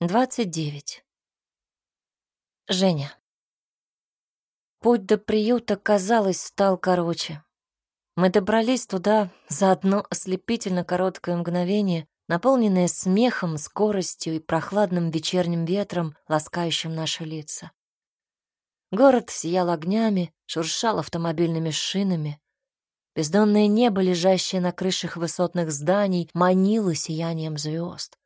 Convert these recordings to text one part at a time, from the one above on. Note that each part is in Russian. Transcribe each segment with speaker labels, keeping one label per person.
Speaker 1: 29. Женя. Путь до приюта, казалось, стал короче. Мы добрались туда за одно ослепительно короткое мгновение, наполненное смехом, скоростью и прохладным вечерним ветром, ласкающим наши лица. Город сиял огнями, шуршал автомобильными шинами. Бездонное небо, лежащее на крышах высотных зданий, манило сиянием звезд.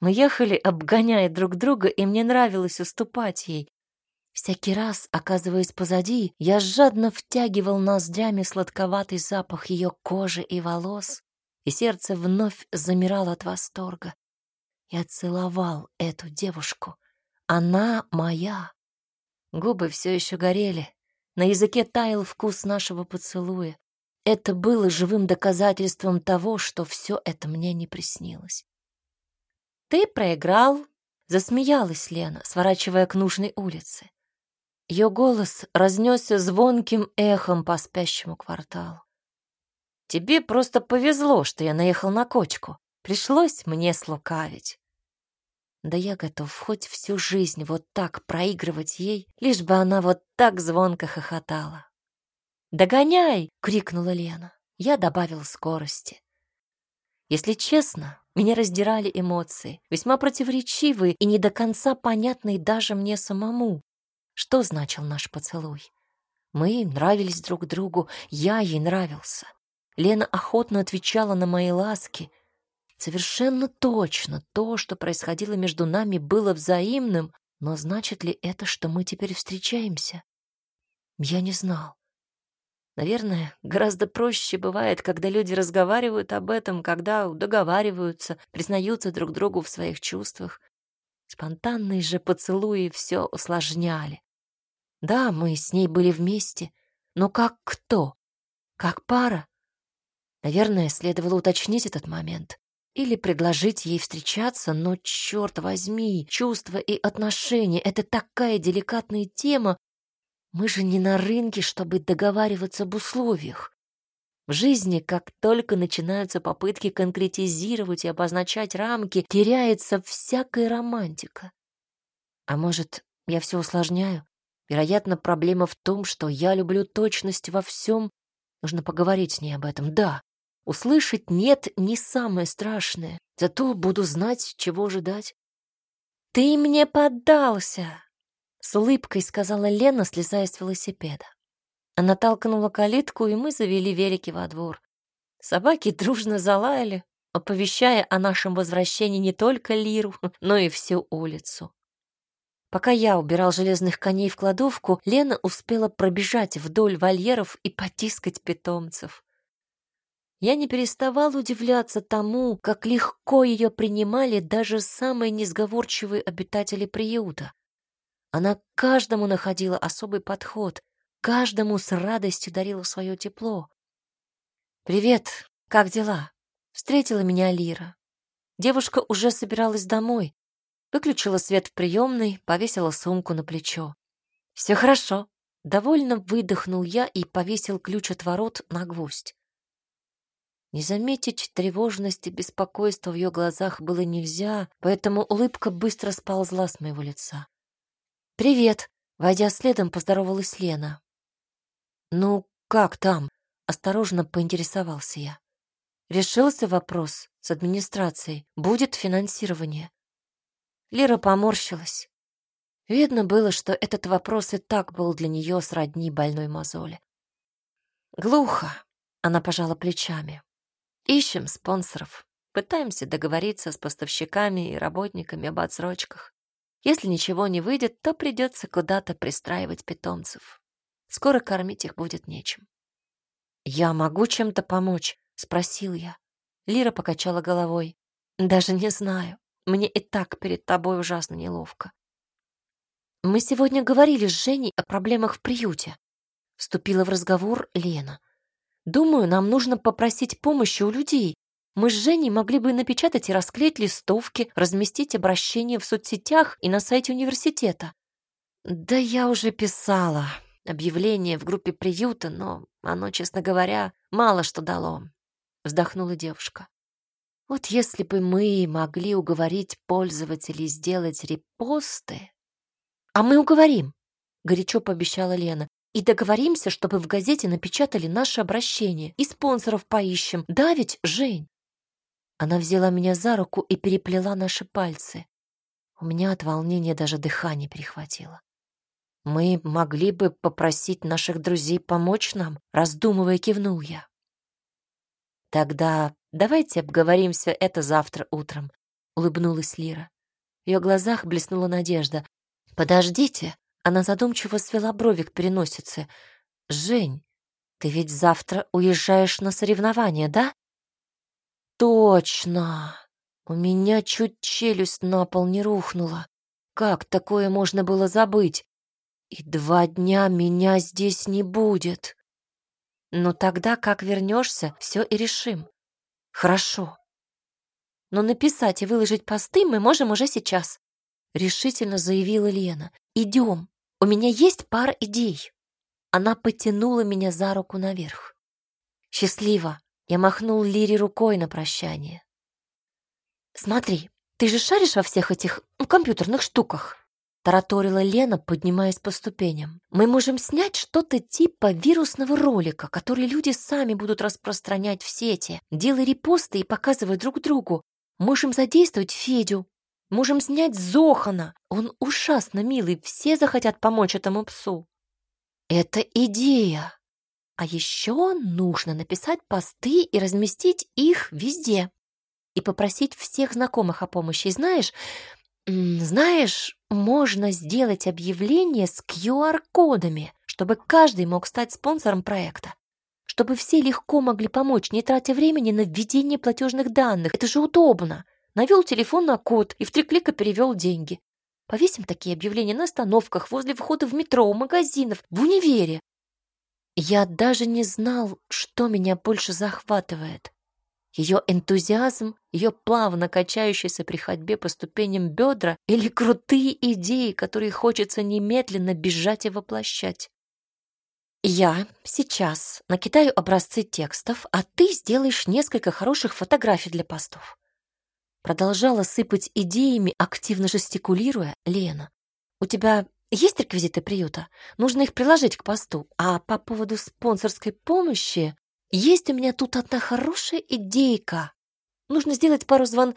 Speaker 1: Мы ехали, обгоняя друг друга, и мне нравилось уступать ей. Всякий раз, оказываясь позади, я жадно втягивал ноздрями сладковатый запах ее кожи и волос, и сердце вновь замирало от восторга. Я целовал эту девушку. Она моя. Губы все еще горели. На языке таял вкус нашего поцелуя. Это было живым доказательством того, что все это мне не приснилось. «Ты проиграл», — засмеялась Лена, сворачивая к нужной улице. Ее голос разнесся звонким эхом по спящему кварталу. «Тебе просто повезло, что я наехал на кочку. Пришлось мне слукавить». Да я готов хоть всю жизнь вот так проигрывать ей, лишь бы она вот так звонко хохотала. «Догоняй!» — крикнула Лена. Я добавил скорости. Если честно, меня раздирали эмоции, весьма противоречивые и не до конца понятные даже мне самому. Что значил наш поцелуй? Мы нравились друг другу, я ей нравился. Лена охотно отвечала на мои ласки. Совершенно точно то, что происходило между нами, было взаимным, но значит ли это, что мы теперь встречаемся? Я не знал. Наверное, гораздо проще бывает, когда люди разговаривают об этом, когда договариваются, признаются друг другу в своих чувствах. Спонтанные же поцелуи все усложняли. Да, мы с ней были вместе, но как кто? Как пара? Наверное, следовало уточнить этот момент. Или предложить ей встречаться, но, черт возьми, чувства и отношения — это такая деликатная тема, мы же не на рынке, чтобы договариваться об условиях. В жизни, как только начинаются попытки конкретизировать и обозначать рамки, теряется всякая романтика. А может, я все усложняю? Вероятно, проблема в том, что я люблю точность во всем. Нужно поговорить с ней об этом, да. Услышать «нет» не самое страшное, зато буду знать, чего ожидать. «Ты мне поддался!» С улыбкой сказала Лена, слезая с велосипеда. Она толкнула калитку, и мы завели велики во двор. Собаки дружно залаяли, оповещая о нашем возвращении не только Лиру, но и всю улицу. Пока я убирал железных коней в кладовку, Лена успела пробежать вдоль вольеров и потискать питомцев. Я не переставал удивляться тому, как легко ее принимали даже самые несговорчивые обитатели приюта. Она каждому находила особый подход, каждому с радостью дарила свое тепло. «Привет, как дела?» — встретила меня Лира. Девушка уже собиралась домой. Выключила свет в приемной, повесила сумку на плечо. «Все хорошо». Довольно выдохнул я и повесил ключ от ворот на гвоздь. Не заметить тревожность и беспокойство в ее глазах было нельзя, поэтому улыбка быстро сползла с моего лица. «Привет!» — войдя следом, поздоровалась Лена. «Ну, как там?» — осторожно поинтересовался я. Решился вопрос с администрацией. Будет финансирование. Лера поморщилась. Видно было, что этот вопрос и так был для нее сродни больной мозоли. «Глухо», — она пожала плечами. «Ищем спонсоров. Пытаемся договориться с поставщиками и работниками об отсрочках. Если ничего не выйдет, то придется куда-то пристраивать питомцев. Скоро кормить их будет нечем. «Я могу чем-то помочь?» — спросил я. Лира покачала головой. «Даже не знаю. Мне и так перед тобой ужасно неловко». «Мы сегодня говорили с Женей о проблемах в приюте», — вступила в разговор Лена. «Думаю, нам нужно попросить помощи у людей, мы с Женей могли бы напечатать и расклеить листовки, разместить обращения в соцсетях и на сайте университета. Да я уже писала объявление в группе приюта, но оно, честно говоря, мало что дало. Вздохнула девушка. Вот если бы мы могли уговорить пользователей сделать репосты... А мы уговорим, горячо пообещала Лена. И договоримся, чтобы в газете напечатали наше обращение. И спонсоров поищем. Да ведь, Жень? Она взяла меня за руку и переплела наши пальцы. У меня от волнения даже дыхание перехватило. Мы могли бы попросить наших друзей помочь нам, раздумывая, кивнул я. Тогда давайте обговорим все это завтра утром, улыбнулась Лира. В ее глазах блеснула надежда. Подождите, она задумчиво свела брови к переносице. Жень, ты ведь завтра уезжаешь на соревнования, да? Точно. У меня чуть челюсть на пол не рухнула. Как такое можно было забыть? И два дня меня здесь не будет. Ну тогда, как вернешься, все и решим. Хорошо. Но написать и выложить посты мы можем уже сейчас, решительно заявила Лена. Идем. У меня есть пара идей. Она потянула меня за руку наверх. Счастливо. Я махнул Лире рукой на прощание. Смотри, ты же шаришь во всех этих ну, компьютерных штуках тараторила Лена, поднимаясь по ступеням. «Мы можем снять что-то типа вирусного ролика, который люди сами будут распространять в сети, делая репосты и показывая друг другу. Можем задействовать Федю, можем снять Зохана. Он ужасно милый, все захотят помочь этому псу». «Это идея!» А еще нужно написать посты и разместить их везде. И попросить всех знакомых о помощи. И знаешь, знаешь, можно сделать объявление с QR-кодами, чтобы каждый мог стать спонсором проекта. Чтобы все легко могли помочь, не тратя времени на введение платежных данных. Это же удобно. Навел телефон на код и в три клика перевел деньги. Повесим такие объявления на остановках, возле входа в метро, у магазинов, в универе. Я даже не знал, что меня больше захватывает. Ее энтузиазм, ее плавно качающиеся при ходьбе по ступеням бедра или крутые идеи, которые хочется немедленно бежать и воплощать. Я сейчас накидаю образцы текстов, а ты сделаешь несколько хороших фотографий для постов. Продолжала сыпать идеями, активно жестикулируя Лена. У тебя есть реквизиты приюта? Нужно их приложить к посту. А по поводу спонсорской помощи есть у меня тут одна хорошая идейка. Нужно сделать пару звон...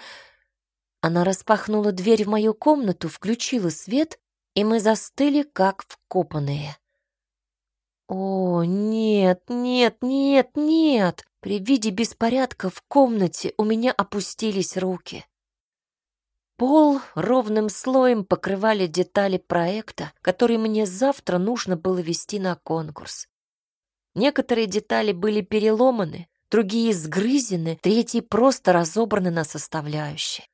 Speaker 1: Она распахнула дверь в мою комнату, включила свет, и мы застыли, как вкопанные. О, нет, нет, нет, нет! При виде беспорядка в комнате у меня опустились руки. Пол ровным слоем покрывали детали проекта, который мне завтра нужно было вести на конкурс. Некоторые детали были переломаны, другие сгрызены, третьи просто разобраны на составляющие.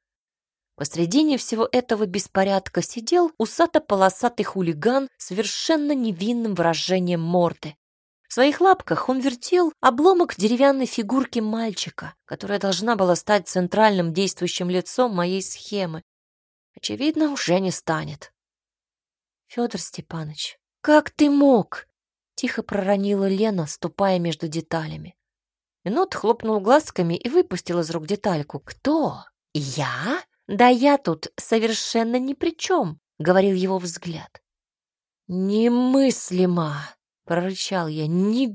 Speaker 1: Посредине всего этого беспорядка сидел усато-полосатый хулиган с совершенно невинным выражением морды. Своих лапках он вертел обломок деревянной фигурки мальчика, которая должна была стать центральным действующим лицом моей схемы. Очевидно, уже не станет. Федор Степанович, как ты мог? Тихо проронила Лена, ступая между деталями. Енот хлопнул глазками и выпустил из рук детальку. «Кто? Я? Да я тут совершенно ни при чем», — говорил его взгляд. «Немыслимо!» — прорычал я. «Невероятно!»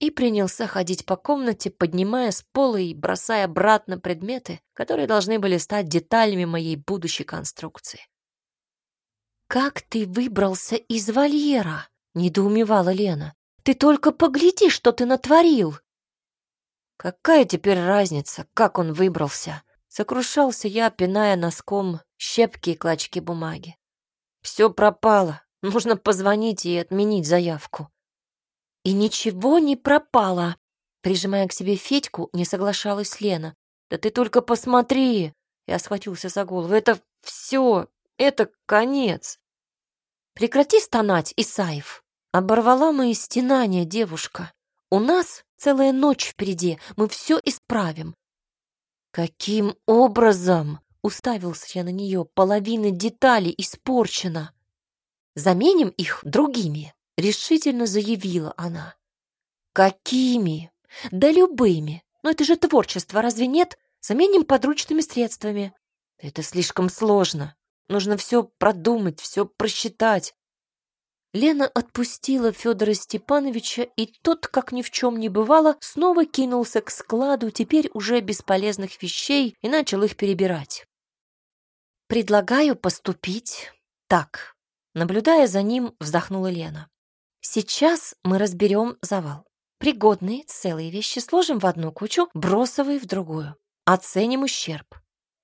Speaker 1: И принялся ходить по комнате, поднимая с пола и бросая обратно предметы, которые должны были стать деталями моей будущей конструкции. «Как ты выбрался из вольера?» — недоумевала Лена. «Ты только погляди, что ты натворил!» «Какая теперь разница, как он выбрался?» Сокрушался я, пиная носком щепки и клочки бумаги. «Все пропало. Нужно позвонить и отменить заявку». «И ничего не пропало!» Прижимая к себе Федьку, не соглашалась Лена. «Да ты только посмотри!» Я схватился за голову. «Это все! Это конец!» «Прекрати стонать, Исаев!» Оборвала мои стенания девушка. «У нас целая ночь впереди, мы все исправим». «Каким образом?» — уставился я на нее. «Половина деталей испорчена». «Заменим их другими», — решительно заявила она. «Какими?» «Да любыми. Но это же творчество, разве нет? Заменим подручными средствами. Это слишком сложно. Нужно все продумать, все просчитать. Лена отпустила Федора Степановича, и тот, как ни в чем не бывало, снова кинулся к складу теперь уже бесполезных вещей и начал их перебирать. «Предлагаю поступить так», — наблюдая за ним, вздохнула Лена. «Сейчас мы разберем завал. Пригодные целые вещи сложим в одну кучу, бросовые в другую. Оценим ущерб.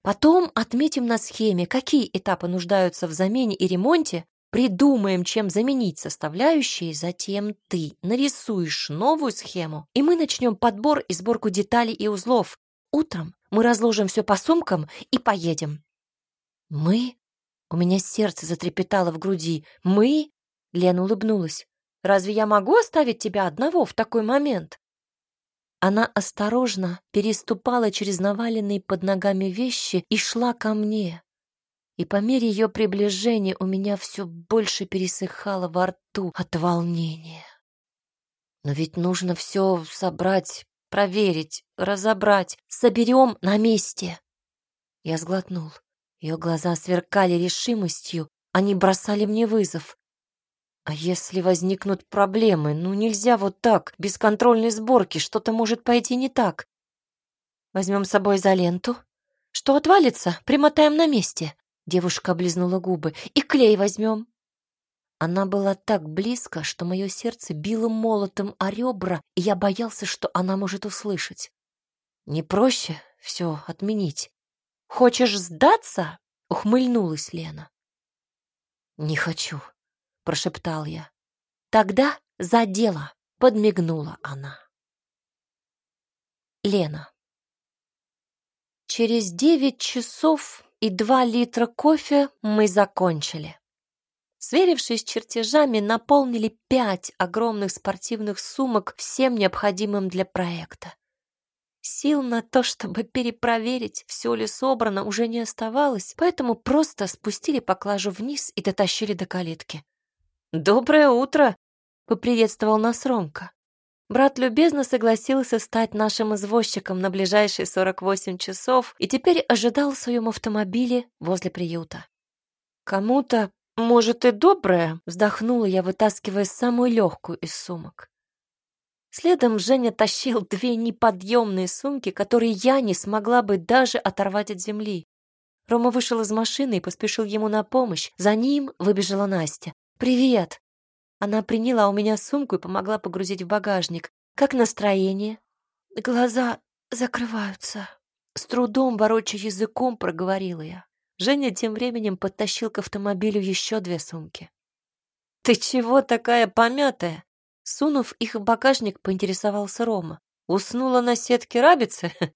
Speaker 1: Потом отметим на схеме, какие этапы нуждаются в замене и ремонте, придумаем, чем заменить составляющие, затем ты нарисуешь новую схему, и мы начнем подбор и сборку деталей и узлов. Утром мы разложим все по сумкам и поедем. Мы? У меня сердце затрепетало в груди. Мы? Лена улыбнулась. Разве я могу оставить тебя одного в такой момент? Она осторожно переступала через наваленные под ногами вещи и шла ко мне. И по мере ее приближения у меня все больше пересыхало во рту от волнения. Но ведь нужно все собрать, проверить, разобрать. Соберем на месте. Я сглотнул. Ее глаза сверкали решимостью, они бросали мне вызов. А если возникнут проблемы? Ну нельзя вот так, без контрольной сборки, что-то может пойти не так. Возьмем с собой изоленту. Что отвалится, примотаем на месте. Девушка облизнула губы. И клей возьмем. Она была так близко, что мое сердце било молотом о ребра, и я боялся, что она может услышать. Не проще все отменить. Хочешь сдаться? Ухмыльнулась Лена. Не хочу, прошептал я. Тогда за дело, подмигнула она. Лена. Через девять часов и два литра кофе мы закончили. Сверившись с чертежами, наполнили пять огромных спортивных сумок всем необходимым для проекта. Сил на то, чтобы перепроверить, все ли собрано, уже не оставалось, поэтому просто спустили поклажу вниз и дотащили до калитки. «Доброе утро!» — поприветствовал нас Ромка. Брат любезно согласился стать нашим извозчиком на ближайшие 48 часов и теперь ожидал в своем автомобиле возле приюта. «Кому-то, может, и доброе?» — вздохнула я, вытаскивая самую легкую из сумок. Следом Женя тащил две неподъемные сумки, которые я не смогла бы даже оторвать от земли. Рома вышел из машины и поспешил ему на помощь. За ним выбежала Настя. «Привет!» Она приняла у меня сумку и помогла погрузить в багажник. «Как настроение?» «Глаза закрываются». С трудом, вороча языком, проговорила я. Женя тем временем подтащил к автомобилю еще две сумки. «Ты чего такая помятая?» Сунув их в багажник, поинтересовался Рома. «Уснула на сетке рабицы?»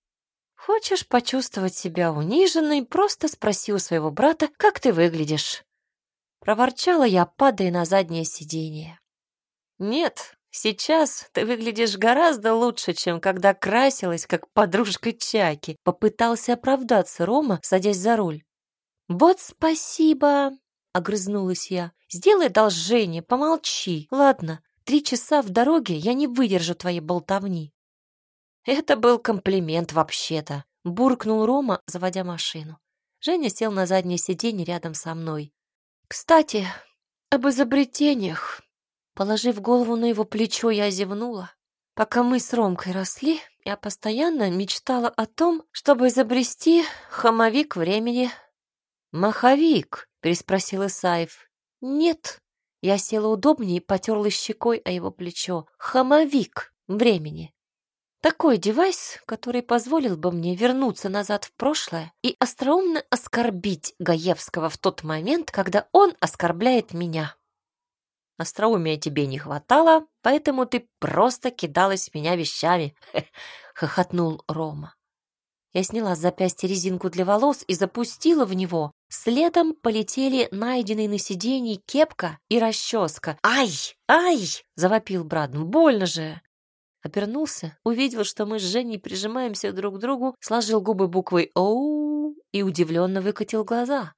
Speaker 1: «Хочешь почувствовать себя униженной, просто спроси у своего брата, как ты выглядишь». Проворчала я, падая на заднее сиденье. «Нет, сейчас ты выглядишь гораздо лучше, чем когда красилась, как подружка Чаки», попытался оправдаться Рома, садясь за руль. «Вот спасибо!» — огрызнулась я. «Сделай одолжение, помолчи. Ладно, три часа в дороге я не выдержу твоей болтовни». «Это был комплимент вообще-то», — буркнул Рома, заводя машину. Женя сел на заднее сиденье рядом со мной. Кстати, об изобретениях. Положив голову на его плечо, я зевнула. Пока мы с Ромкой росли, я постоянно мечтала о том, чтобы изобрести хомовик времени. «Маховик?» — переспросил Исаев. «Нет». Я села удобнее и потерла щекой о его плечо. «Хомовик времени». Такой девайс, который позволил бы мне вернуться назад в прошлое и остроумно оскорбить Гаевского в тот момент, когда он оскорбляет меня. Остроумия тебе не хватало, поэтому ты просто кидалась в меня вещами, — хохотнул Рома. Я сняла с запястья резинку для волос и запустила в него. Следом полетели найденные на сиденье кепка и расческа. «Ай! Ай!» — завопил брат. «Больно же!» Обернулся, увидел, что мы с Женей прижимаемся друг к другу, сложил губы буквой «Оу» и удивленно выкатил глаза.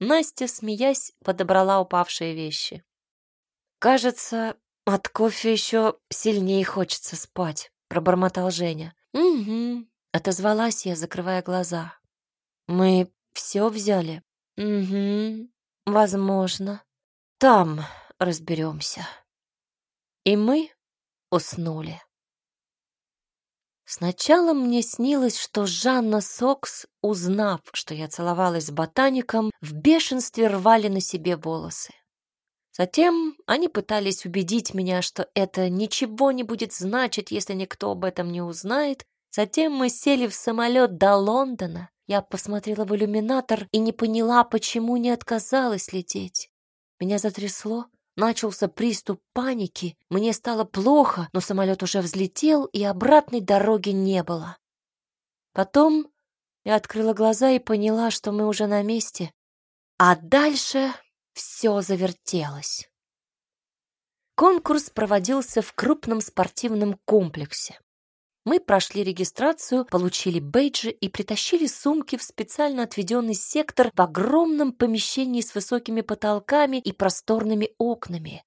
Speaker 1: Настя, смеясь, подобрала упавшие вещи. «Кажется, от кофе еще сильнее хочется спать», — пробормотал Женя. «Угу», — отозвалась я, закрывая глаза. «Мы все взяли?» «Угу, возможно. Там разберемся». И мы уснули. Сначала мне снилось, что Жанна Сокс, узнав, что я целовалась с ботаником, в бешенстве рвали на себе волосы. Затем они пытались убедить меня, что это ничего не будет значить, если никто об этом не узнает. Затем мы сели в самолет до Лондона. Я посмотрела в иллюминатор и не поняла, почему не отказалась лететь. Меня затрясло, начался приступ паники, мне стало плохо, но самолет уже взлетел, и обратной дороги не было. Потом я открыла глаза и поняла, что мы уже на месте. А дальше все завертелось. Конкурс проводился в крупном спортивном комплексе. Мы прошли регистрацию, получили бейджи и притащили сумки в специально отведенный сектор в огромном помещении с высокими потолками и просторными окнами.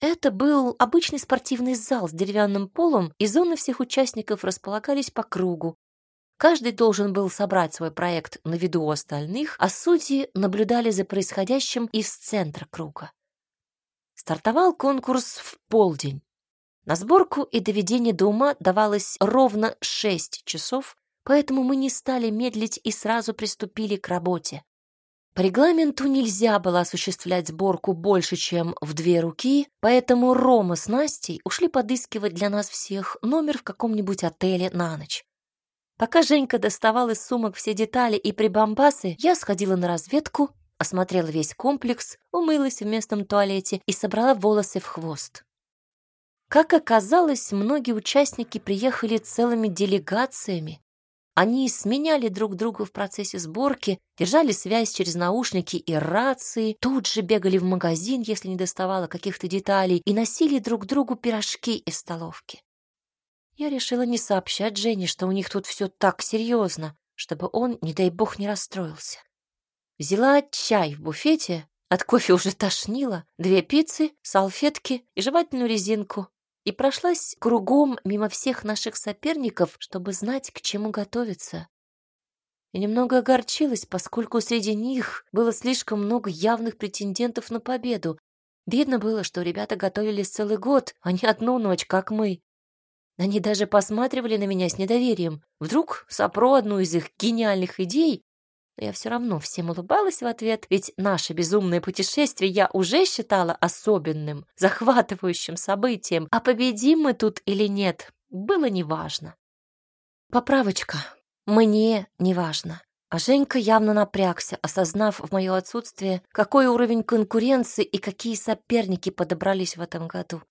Speaker 1: Это был обычный спортивный зал с деревянным полом, и зоны всех участников располагались по кругу. Каждый должен был собрать свой проект на виду у остальных, а судьи наблюдали за происходящим из центра круга. Стартовал конкурс в полдень. На сборку и доведение до ума давалось ровно шесть часов, поэтому мы не стали медлить и сразу приступили к работе. По регламенту нельзя было осуществлять сборку больше, чем в две руки, поэтому Рома с Настей ушли подыскивать для нас всех номер в каком-нибудь отеле на ночь. Пока Женька доставал из сумок все детали и прибамбасы, я сходила на разведку, осмотрела весь комплекс, умылась в местном туалете и собрала волосы в хвост. Как оказалось, многие участники приехали целыми делегациями. Они сменяли друг друга в процессе сборки, держали связь через наушники и рации, тут же бегали в магазин, если не доставало каких-то деталей, и носили друг другу пирожки из столовки. Я решила не сообщать Жене, что у них тут все так серьезно, чтобы он, не дай бог, не расстроился. Взяла чай в буфете, от кофе уже тошнило, две пиццы, салфетки и жевательную резинку, и прошлась кругом мимо всех наших соперников, чтобы знать, к чему готовиться. И немного огорчилась, поскольку среди них было слишком много явных претендентов на победу. Видно было, что ребята готовились целый год, а не одну ночь, как мы. Они даже посматривали на меня с недоверием. Вдруг сопру одну из их гениальных идей, но я все равно всем улыбалась в ответ, ведь наше безумное путешествие я уже считала особенным, захватывающим событием, а победим мы тут или нет, было неважно. Поправочка. Мне неважно. А Женька явно напрягся, осознав в мое отсутствие, какой уровень конкуренции и какие соперники подобрались в этом году.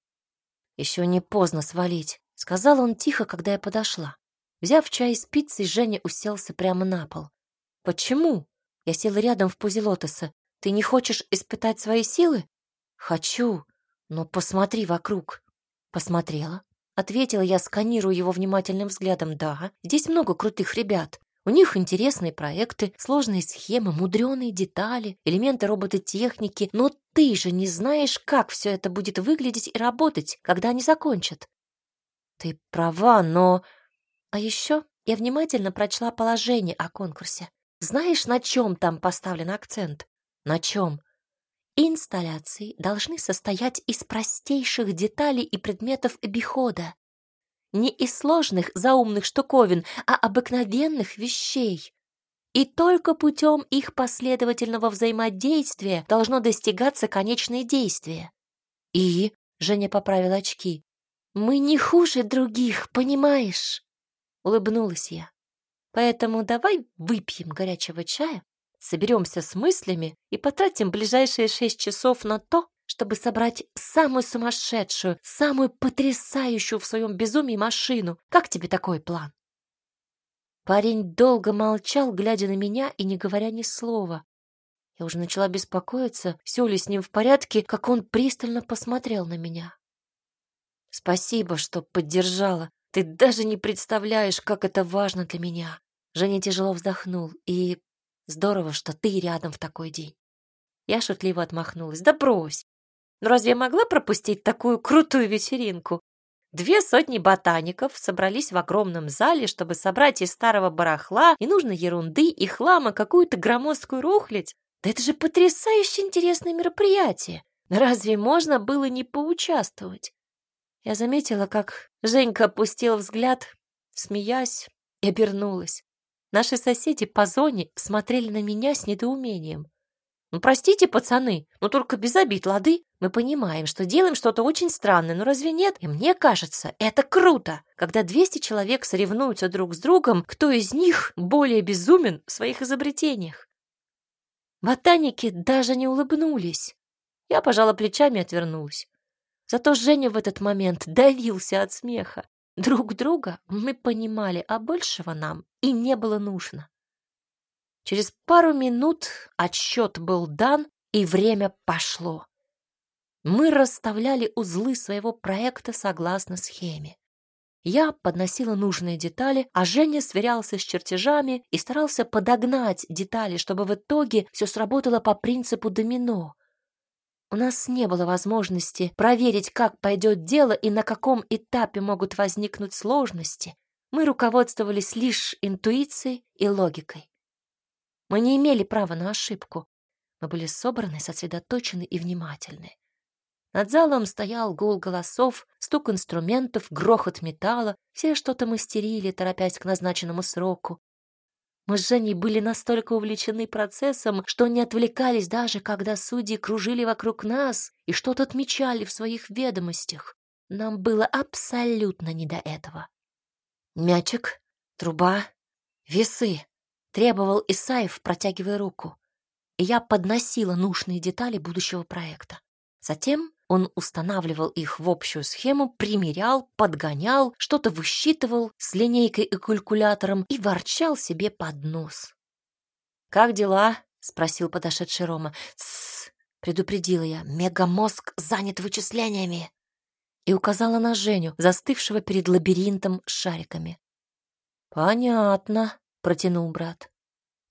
Speaker 1: Еще не поздно свалить. Сказал он тихо, когда я подошла. Взяв чай с пиццей, Женя уселся прямо на пол. «Почему?» Я села рядом в позе лотоса. «Ты не хочешь испытать свои силы?» «Хочу, но посмотри вокруг». Посмотрела. Ответила я, сканируя его внимательным взглядом. «Да, здесь много крутых ребят. У них интересные проекты, сложные схемы, мудреные детали, элементы робототехники, но ты же не знаешь, как все это будет выглядеть и работать, когда они закончат. Ты права, но... А еще я внимательно прочла положение о конкурсе. Знаешь, на чем там поставлен акцент? На чем? Инсталляции должны состоять из простейших деталей и предметов обихода. Не из сложных заумных штуковин, а обыкновенных вещей. И только путем их последовательного взаимодействия должно достигаться конечное действие. И, Женя поправила очки, мы не хуже других, понимаешь? Улыбнулась я. Поэтому давай выпьем горячего чая, соберемся с мыслями и потратим ближайшие шесть часов на то, чтобы собрать самую сумасшедшую, самую потрясающую в своем безумии машину. Как тебе такой план? Парень долго молчал, глядя на меня и не говоря ни слова. Я уже начала беспокоиться, все ли с ним в порядке, как он пристально посмотрел на меня. Спасибо, что поддержала. Ты даже не представляешь, как это важно для меня. Женя тяжело вздохнул. И здорово, что ты рядом в такой день. Я шутливо отмахнулась. Да брось. Но разве я могла пропустить такую крутую вечеринку? Две сотни ботаников собрались в огромном зале, чтобы собрать из старого барахла и нужной ерунды и хлама какую-то громоздкую рухлядь. Да это же потрясающе интересное мероприятие! Разве можно было не поучаствовать? Я заметила, как Женька опустила взгляд, смеясь, и обернулась. Наши соседи по зоне смотрели на меня с недоумением. «Ну, простите, пацаны, но только без обид, лады? Мы понимаем, что делаем что-то очень странное, но разве нет? И мне кажется, это круто, когда 200 человек соревнуются друг с другом, кто из них более безумен в своих изобретениях». Ботаники даже не улыбнулись. Я пожала плечами и отвернулась. Зато Женя в этот момент давился от смеха. Друг друга мы понимали, а большего нам и не было нужно. Через пару минут отсчет был дан, и время пошло. Мы расставляли узлы своего проекта согласно схеме. Я подносила нужные детали, а Женя сверялся с чертежами и старался подогнать детали, чтобы в итоге все сработало по принципу домино. У нас не было возможности проверить, как пойдет дело и на каком этапе могут возникнуть сложности. Мы руководствовались лишь интуицией и логикой. Мы не имели права на ошибку. Мы были собраны, сосредоточены и внимательны. Над залом стоял гул голосов, стук инструментов, грохот металла. Все что-то мастерили, торопясь к назначенному сроку. Мы с Женей были настолько увлечены процессом, что не отвлекались даже, когда судьи кружили вокруг нас и что-то отмечали в своих ведомостях. Нам было абсолютно не до этого. Мячик, труба, весы, требовал Исаев, протягивая руку. И я подносила нужные детали будущего проекта. Затем он устанавливал их в общую схему, примерял, подгонял, что-то высчитывал с линейкой и калькулятором и ворчал себе под нос. «Как дела?» — спросил подошедший Рома. «Тссс!» — предупредила я. «Мегамозг занят вычислениями!» И указала на Женю, застывшего перед лабиринтом с шариками. «Понятно», — протянул брат.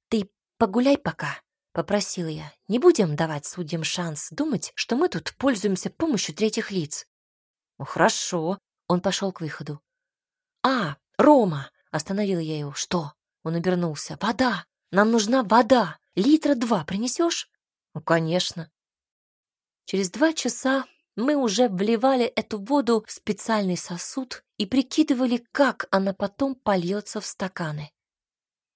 Speaker 1: «Ты погуляй пока», Попросила я. Не будем давать судьям шанс думать, что мы тут пользуемся помощью третьих лиц. Ну, хорошо. Он пошел к выходу. А, Рома! Остановила я его. Что? Он обернулся. Вода! Нам нужна вода! Литра два принесешь? Ну, конечно. Через два часа мы уже вливали эту воду в специальный сосуд и прикидывали, как она потом польется в стаканы.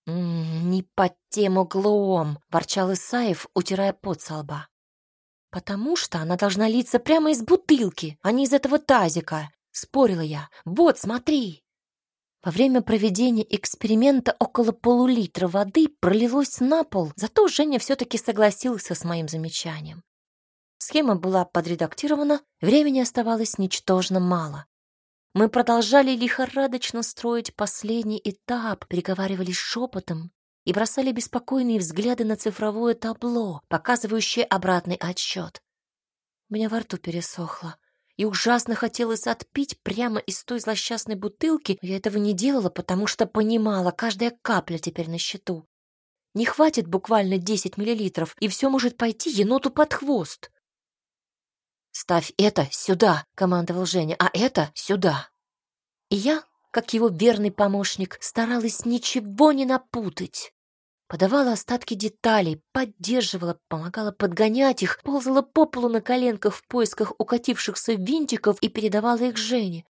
Speaker 1: «Не под тем углом», — ворчал Исаев, утирая пот со лба. «Потому что она должна литься прямо из бутылки, а не из этого тазика», — спорила я. «Вот, смотри». Во время проведения эксперимента около полулитра воды пролилось на пол, зато Женя все-таки согласился с моим замечанием. Схема была подредактирована, времени оставалось ничтожно мало. Мы продолжали лихорадочно строить последний этап, переговаривались шепотом и бросали беспокойные взгляды на цифровое табло, показывающее обратный отсчет. У меня во рту пересохло, и ужасно хотелось отпить прямо из той злосчастной бутылки, но я этого не делала, потому что понимала, каждая капля теперь на счету. Не хватит буквально 10 миллилитров, и все может пойти еноту под хвост. «Ставь это сюда», — командовал Женя, «а это сюда». И я, как его верный помощник, старалась ничего не напутать. Подавала остатки деталей, поддерживала, помогала подгонять их, ползала по полу на коленках в поисках укатившихся винтиков и передавала их Жене.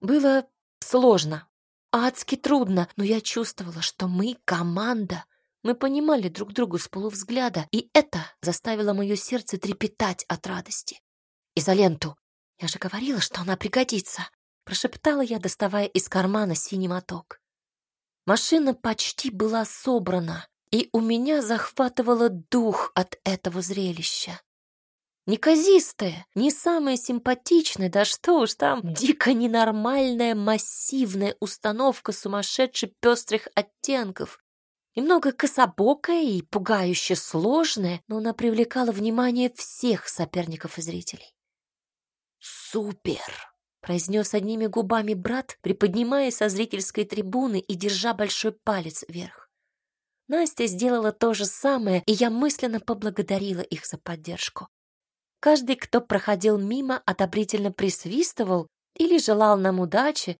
Speaker 1: Было сложно, адски трудно, но я чувствовала, что мы команда. Мы понимали друг друга с полувзгляда, и это заставило мое сердце трепетать от радости изоленту. Я же говорила, что она пригодится, прошептала я, доставая из кармана синий моток. Машина почти была собрана, и у меня захватывало дух от этого зрелища. Неказистая, не самая симпатичная, да что уж там, дико ненормальная массивная установка сумасшедших пестрых оттенков. Немного кособокая и пугающе сложная, но она привлекала внимание всех соперников и зрителей. «Супер!» — произнес одними губами брат, приподнимаясь со зрительской трибуны и держа большой палец вверх. Настя сделала то же самое, и я мысленно поблагодарила их за поддержку. Каждый, кто проходил мимо, одобрительно присвистывал, или желал нам удачи.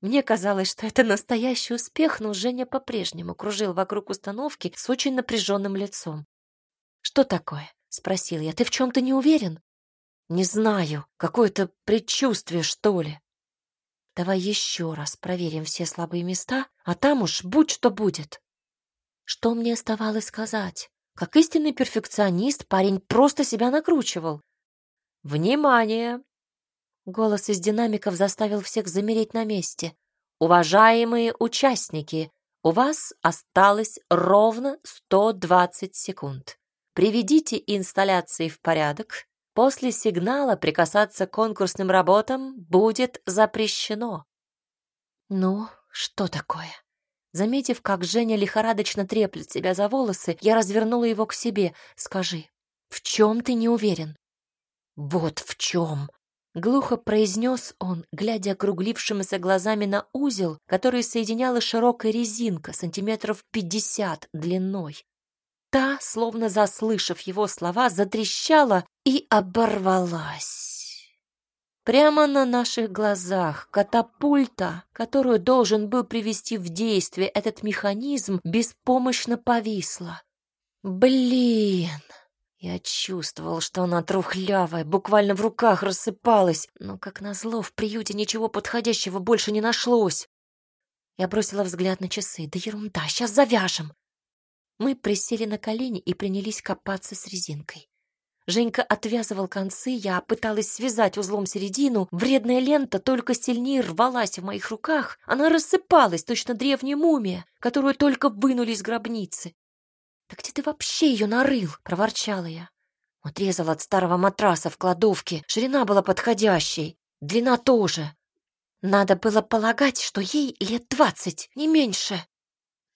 Speaker 1: Мне казалось, что это настоящий успех, но Женя по-прежнему кружил вокруг установки с очень напряженным лицом. «Что такое?» — спросил я. «Ты в чем-то не уверен?» «Не знаю. Какое-то предчувствие, что ли». «Давай еще раз проверим все слабые места, а там уж будь что будет». Что мне оставалось сказать? Как истинный перфекционист, парень просто себя накручивал. «Внимание!» Голос из динамиков заставил всех замереть на месте. «Уважаемые участники, у вас осталось ровно 120 секунд. Приведите инсталляции в порядок. После сигнала прикасаться к конкурсным работам будет запрещено». «Ну, что такое?» Заметив, как Женя лихорадочно треплет себя за волосы, я развернула его к себе. «Скажи, в чем ты не уверен?» «Вот в чем!» — глухо произнес он, глядя округлившимися глазами на узел, который соединяла широкая резинка, сантиметров пятьдесят длиной. Та, словно заслышав его слова, затрещала и оборвалась. Прямо на наших глазах катапульта, которую должен был привести в действие этот механизм, беспомощно повисла. Блин! Я чувствовал, что она трухлявая, буквально в руках рассыпалась, но, как назло, в приюте ничего подходящего больше не нашлось. Я бросила взгляд на часы. Да ерунда, сейчас завяжем. Мы присели на колени и принялись копаться с резинкой. Женька отвязывал концы, я пыталась связать узлом середину. Вредная лента только сильнее рвалась в моих руках. Она рассыпалась, точно древняя мумия, которую только вынули из гробницы. «Да где ты вообще ее нарыл?» — проворчала я. Отрезал от старого матраса в кладовке. Ширина была подходящей, длина тоже. Надо было полагать, что ей лет двадцать, не меньше.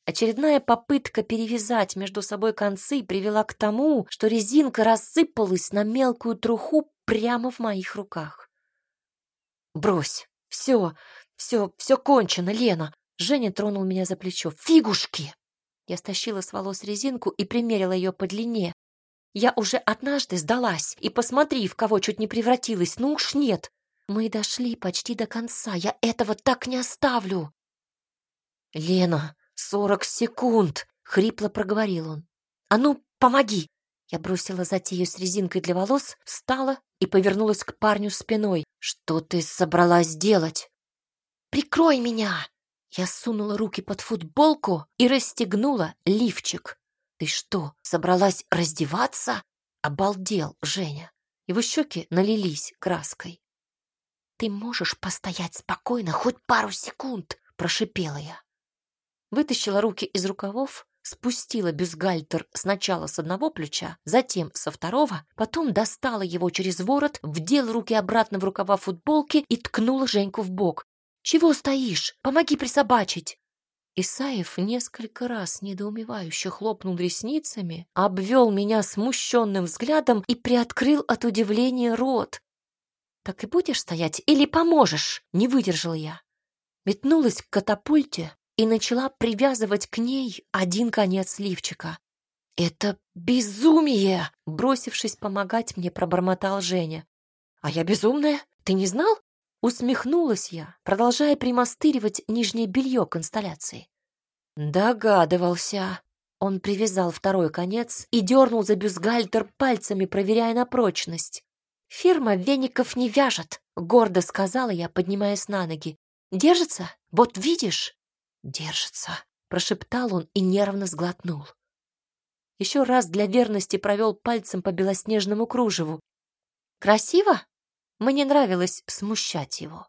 Speaker 1: Очередная попытка перевязать между собой концы привела к тому, что резинка рассыпалась на мелкую труху прямо в моих руках. «Брось! Все, все, все кончено, Лена!» Женя тронул меня за плечо. «Фигушки!» Я стащила с волос резинку и примерила ее по длине. Я уже однажды сдалась, и посмотри, в кого чуть не превратилась. Ну уж нет. Мы дошли почти до конца. Я этого так не оставлю. Лена, «Сорок секунд!» — хрипло проговорил он. «А ну, помоги!» Я бросила затею с резинкой для волос, встала и повернулась к парню спиной. «Что ты собралась делать?» «Прикрой меня!» Я сунула руки под футболку и расстегнула лифчик. «Ты что, собралась раздеваться?» Обалдел Женя. Его щеки налились краской. «Ты можешь постоять спокойно хоть пару секунд?» — прошипела я вытащила руки из рукавов, спустила бюстгальтер сначала с одного плеча, затем со второго, потом достала его через ворот, вдела руки обратно в рукава футболки и ткнула Женьку в бок. «Чего стоишь? Помоги присобачить!» Исаев несколько раз недоумевающе хлопнул ресницами, обвел меня смущенным взглядом и приоткрыл от удивления рот. «Так и будешь стоять или поможешь?» — не выдержал я. Метнулась к катапульте, и начала привязывать к ней один конец лифчика. «Это безумие!» — бросившись помогать мне, пробормотал Женя. «А я безумная? Ты не знал?» Усмехнулась я, продолжая примастыривать нижнее белье к инсталляции. «Догадывался». Он привязал второй конец и дернул за бюстгальтер пальцами, проверяя на прочность. «Фирма веников не вяжет», — гордо сказала я, поднимаясь на ноги. «Держится? Вот видишь?» «Держится», — прошептал он и нервно сглотнул. Еще раз для верности провел пальцем по белоснежному кружеву. «Красиво?» Мне нравилось смущать его.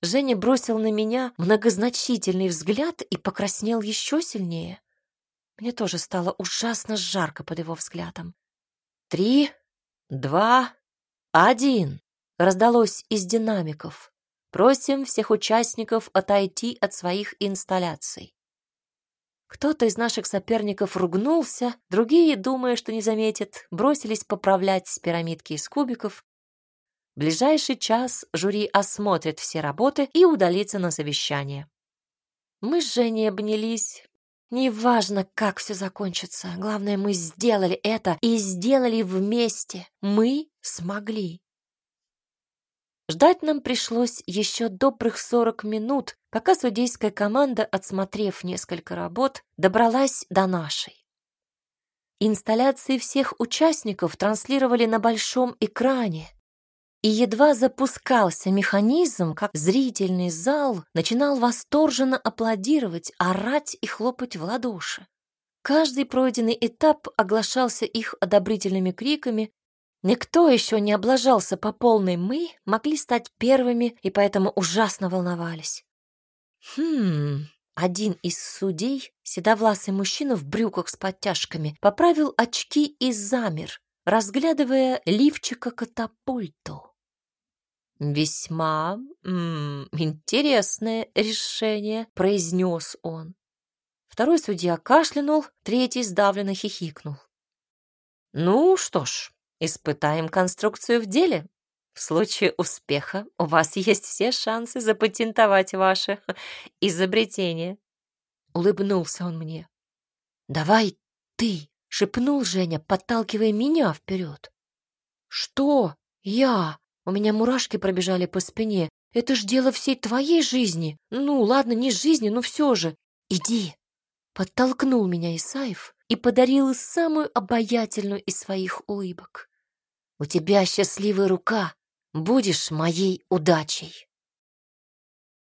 Speaker 1: Женя бросил на меня многозначительный взгляд и покраснел еще сильнее. Мне тоже стало ужасно жарко под его взглядом. «Три, два, один!» раздалось из динамиков. Просим всех участников отойти от своих инсталляций. Кто-то из наших соперников ругнулся, другие, думая, что не заметят, бросились поправлять пирамидки из кубиков. В ближайший час жюри осмотрит все работы и удалится на совещание. Мы с Женей обнялись. Неважно, как все закончится, главное, мы сделали это и сделали вместе. Мы смогли. Ждать нам пришлось еще добрых сорок минут, пока судейская команда, отсмотрев несколько работ, добралась до нашей. Инсталляции всех участников транслировали на большом экране, и едва запускался механизм, как зрительный зал начинал восторженно аплодировать, орать и хлопать в ладоши. Каждый пройденный этап оглашался их одобрительными криками. Никто еще не облажался по полной мы, могли стать первыми и поэтому ужасно волновались. Хм, один из судей, седовласый мужчина в брюках с подтяжками, поправил очки и замер, разглядывая лифчика катапульту. «Весьма -м, интересное решение», — произнес он. Второй судья кашлянул, третий сдавленно хихикнул. «Ну что ж, испытаем конструкцию в деле. В случае успеха у вас есть все шансы запатентовать ваше изобретение». Улыбнулся он мне. «Давай ты!» — шепнул Женя, подталкивая меня вперед. «Что? Я?» У меня мурашки пробежали по спине. Это ж дело всей твоей жизни. Ну, ладно, не жизни, но все же. Иди. Подтолкнул меня Исаев и подарил самую обаятельную из своих улыбок. У тебя счастливая рука. Будешь моей удачей.